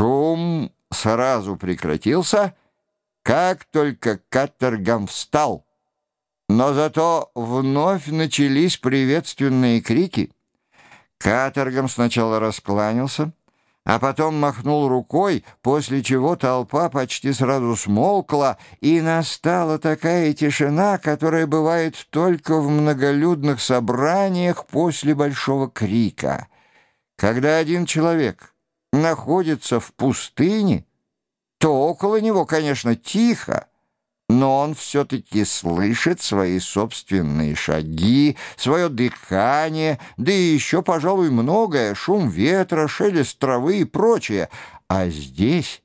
Шум сразу прекратился, как только Каттергам встал. Но зато вновь начались приветственные крики. Каторгам сначала раскланялся, а потом махнул рукой, после чего толпа почти сразу смолкла, и настала такая тишина, которая бывает только в многолюдных собраниях после большого крика. Когда один человек находится в пустыне, то около него, конечно, тихо, но он все-таки слышит свои собственные шаги, свое дыхание, да и еще, пожалуй, многое, шум ветра, шелест травы и прочее. А здесь,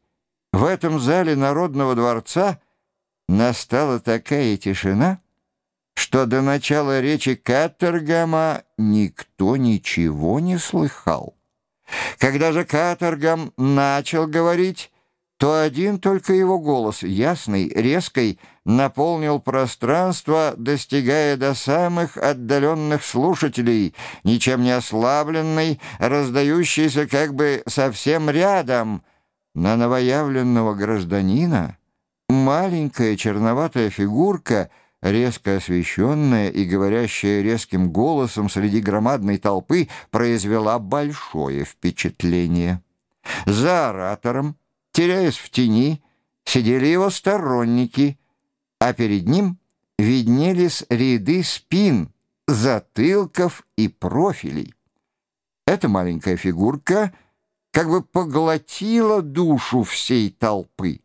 в этом зале Народного дворца, настала такая тишина, что до начала речи Каттергама никто ничего не слыхал. Когда же Катергам начал говорить, то один только его голос, ясный, резкий, наполнил пространство, достигая до самых отдаленных слушателей, ничем не ослабленный, раздающийся как бы совсем рядом. На новоявленного гражданина маленькая черноватая фигурка, резко освещенная и говорящая резким голосом среди громадной толпы, произвела большое впечатление. За оратором, теряясь в тени, сидели его сторонники, а перед ним виднелись ряды спин, затылков и профилей. Эта маленькая фигурка как бы поглотила душу всей толпы.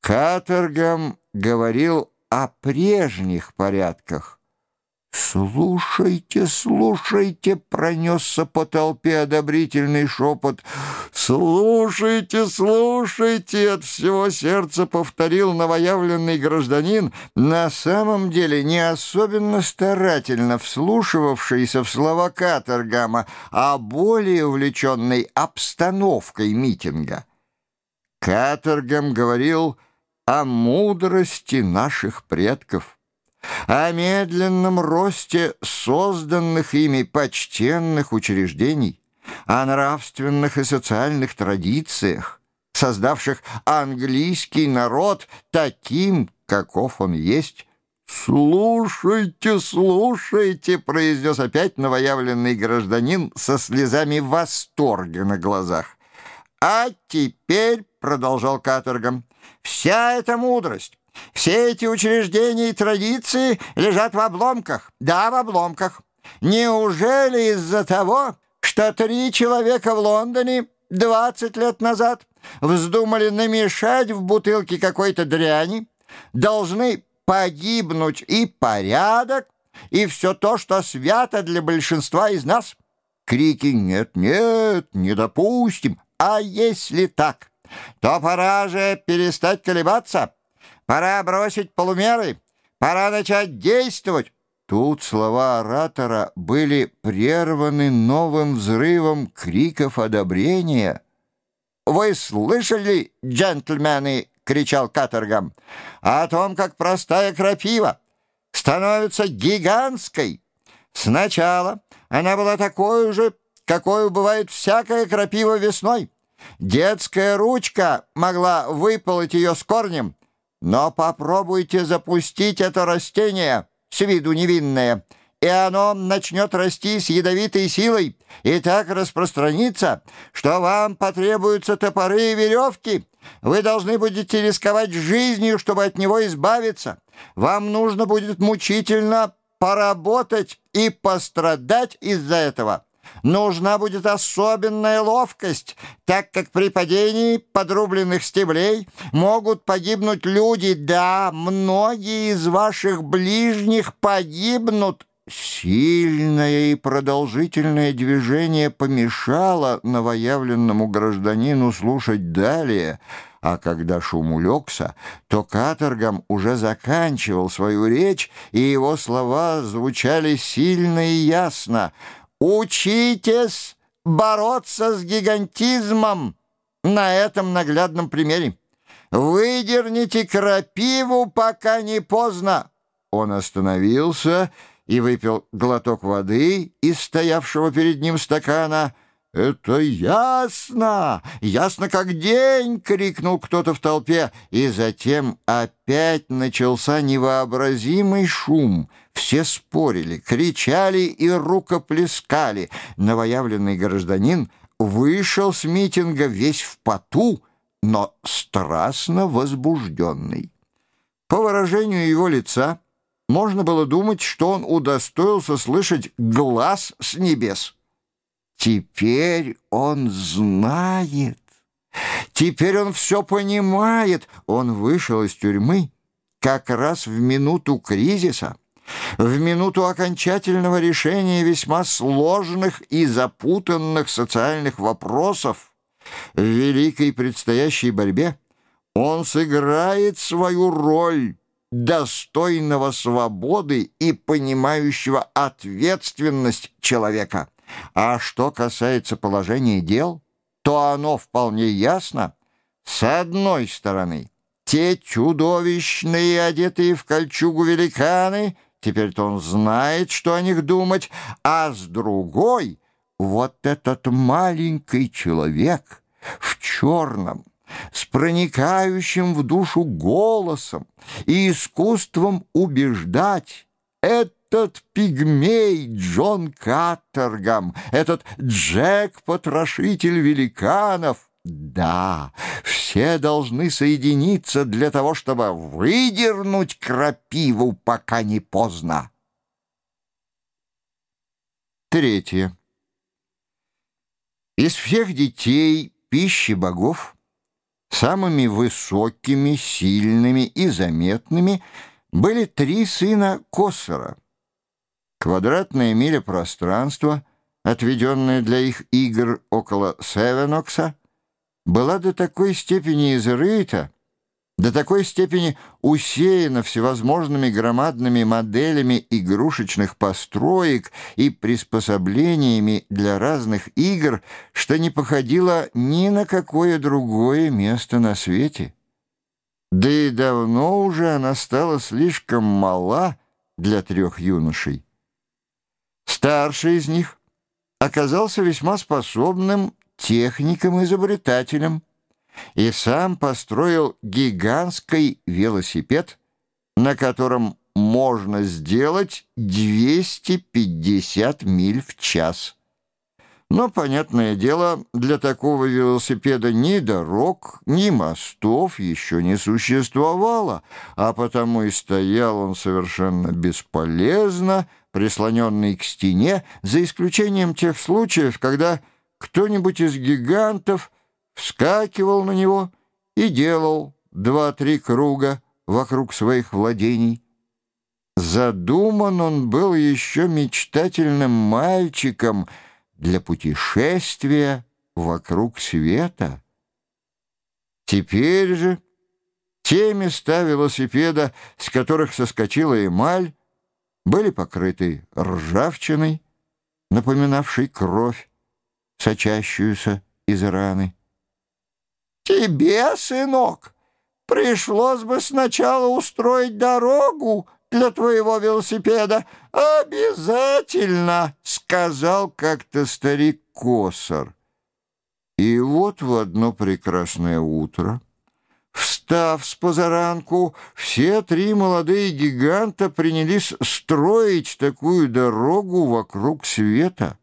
Каторгам говорил о прежних порядках, «Слушайте, слушайте!» — пронесся по толпе одобрительный шепот. «Слушайте, слушайте!» — от всего сердца повторил новоявленный гражданин, на самом деле не особенно старательно вслушивавшийся в слова Катергама, а более увлеченный обстановкой митинга. Катергам говорил о мудрости наших предков о медленном росте созданных ими почтенных учреждений, о нравственных и социальных традициях, создавших английский народ таким, каков он есть. «Слушайте, слушайте!» — произнес опять новоявленный гражданин со слезами восторга на глазах. «А теперь», — продолжал Каторгом, — «вся эта мудрость, все эти учреждения и традиции лежат в обломках. Да, в обломках. Неужели из-за того, что три человека в Лондоне 20 лет назад вздумали намешать в бутылке какой-то дряни, должны погибнуть и порядок, и все то, что свято для большинства из нас? Крики «нет, нет, не допустим». А если так, то пора же перестать колебаться Пора бросить полумеры. Пора начать действовать. Тут слова оратора были прерваны новым взрывом криков одобрения. «Вы слышали, джентльмены?» — кричал Катергам. «О том, как простая крапива становится гигантской. Сначала она была такой же, какой бывает всякая крапива весной. Детская ручка могла выполоть ее с корнем, но попробуйте запустить это растение, с виду невинное, и оно начнет расти с ядовитой силой и так распространится, что вам потребуются топоры и веревки. Вы должны будете рисковать жизнью, чтобы от него избавиться. Вам нужно будет мучительно поработать и пострадать из-за этого. Нужна будет особенная ловкость, так как при падении подрубленных стеблей могут погибнуть люди. Да, многие из ваших ближних погибнут. Сильное и продолжительное движение помешало новоявленному гражданину слушать далее, а когда шум улегся, то каторгом уже заканчивал свою речь, и его слова звучали сильно и ясно — Учитесь бороться с гигантизмом на этом наглядном примере. Выдерните крапиву, пока не поздно. Он остановился и выпил глоток воды из стоявшего перед ним стакана. это ясно! Ясно как день!» — крикнул кто-то в толпе. И затем опять начался невообразимый шум. Все спорили, кричали и рукоплескали. Новоявленный гражданин вышел с митинга весь в поту, но страстно возбужденный. По выражению его лица можно было думать, что он удостоился слышать глаз с небес. Теперь он знает. Теперь он все понимает. Он вышел из тюрьмы как раз в минуту кризиса, в минуту окончательного решения весьма сложных и запутанных социальных вопросов. В великой предстоящей борьбе он сыграет свою роль достойного свободы и понимающего ответственность человека. А что касается положения дел, то оно вполне ясно. С одной стороны, те чудовищные, одетые в кольчугу великаны, теперь-то он знает, что о них думать, а с другой — вот этот маленький человек в черном, с проникающим в душу голосом и искусством убеждать. Этот пигмей Джон Каттергам, этот Джек-потрошитель великанов — да, все должны соединиться для того, чтобы выдернуть крапиву, пока не поздно. Третье. Из всех детей пищи богов — Самыми высокими, сильными и заметными были три сына Коссора. Квадратная миля пространства, отведенная для их игр около Севенокса, была до такой степени изрыта, до такой степени усеяна всевозможными громадными моделями игрушечных построек и приспособлениями для разных игр, что не походила ни на какое другое место на свете. Да и давно уже она стала слишком мала для трех юношей. Старший из них оказался весьма способным техником-изобретателем, и сам построил гигантский велосипед, на котором можно сделать 250 миль в час. Но, понятное дело, для такого велосипеда ни дорог, ни мостов еще не существовало, а потому и стоял он совершенно бесполезно, прислоненный к стене, за исключением тех случаев, когда кто-нибудь из гигантов вскакивал на него и делал два-три круга вокруг своих владений. Задуман он был еще мечтательным мальчиком для путешествия вокруг света. Теперь же те места велосипеда, с которых соскочила эмаль, были покрыты ржавчиной, напоминавшей кровь, сочащуюся из раны. Тебе, сынок, пришлось бы сначала устроить дорогу для твоего велосипеда. Обязательно, сказал как-то старик Косар. И вот в одно прекрасное утро, встав с позаранку, все три молодые гиганта принялись строить такую дорогу вокруг света.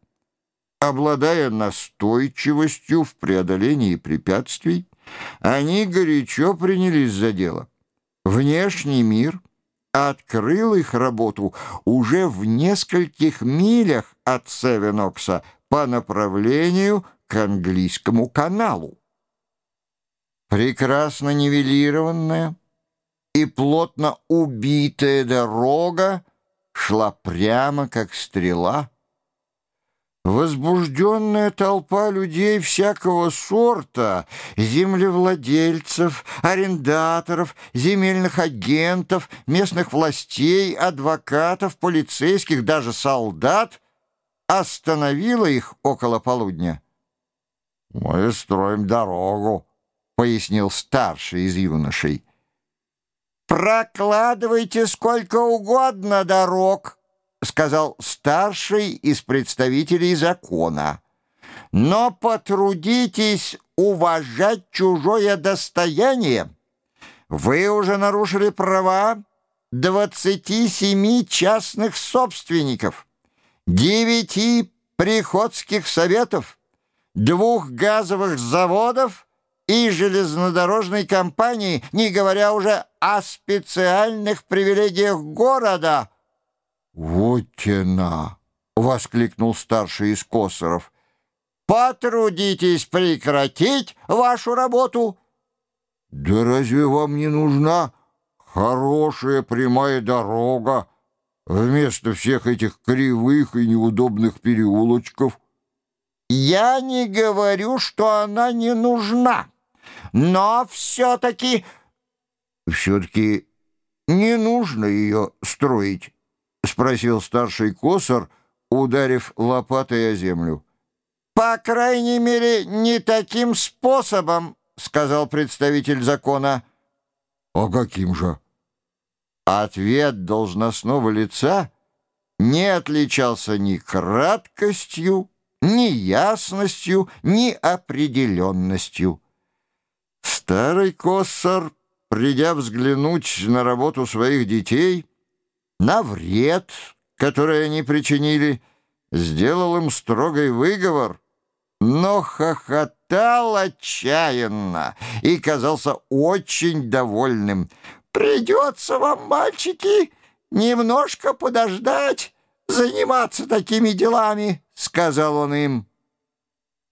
Обладая настойчивостью в преодолении препятствий, они горячо принялись за дело. Внешний мир открыл их работу уже в нескольких милях от Севенокса по направлению к английскому каналу. Прекрасно нивелированная и плотно убитая дорога шла прямо как стрела Возбужденная толпа людей всякого сорта, землевладельцев, арендаторов, земельных агентов, местных властей, адвокатов, полицейских, даже солдат, остановила их около полудня. «Мы строим дорогу», — пояснил старший из юношей. «Прокладывайте сколько угодно дорог», — сказал старший из представителей закона. но потрудитесь уважать чужое достояние. Вы уже нарушили права 27 частных собственников, 9 приходских советов, двух газовых заводов и железнодорожной компании, не говоря уже о специальных привилегиях города. «Вот тена!» — воскликнул старший из Косоров. «Потрудитесь прекратить вашу работу!» «Да разве вам не нужна хорошая прямая дорога вместо всех этих кривых и неудобных переулочков?» «Я не говорю, что она не нужна, но все-таки...» «Все-таки не нужно ее строить», — спросил старший косор, ударив лопатой о землю. «По крайней мере, не таким способом», — сказал представитель закона. «А каким же?» Ответ должностного лица не отличался ни краткостью, ни ясностью, ни определенностью. Старый Коссор, придя взглянуть на работу своих детей, на вред, который они причинили, сделал им строгий выговор, но хохотал отчаянно и казался очень довольным. «Придется вам, мальчики, немножко подождать, заниматься такими делами», — сказал он им.